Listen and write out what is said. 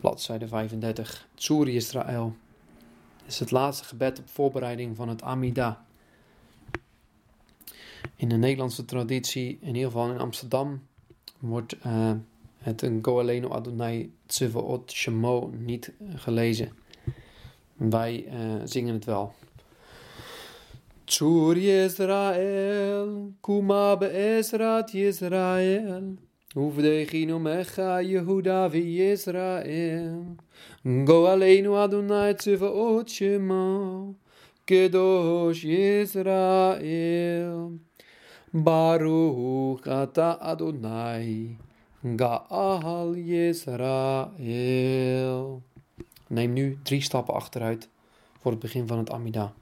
bladzijde 35. Tsuri Israël is het laatste gebed op voorbereiding van het Amida. In de Nederlandse traditie, in ieder geval in Amsterdam, wordt uh, het Goaleno Adonai Tsevaot Shemo niet gelezen. Wij uh, zingen het wel. Tsur Yisrael, Kuma be'ezrat Yisrael, Uvdechinu mecha Yehuda v'Yisrael, Goalenu Adonai Tsevaot Shemo, Kedosh Yisrael, Baruch Ata Adonai, Gaal Yisrael. Neem nu drie stappen achteruit voor het begin van het Amida.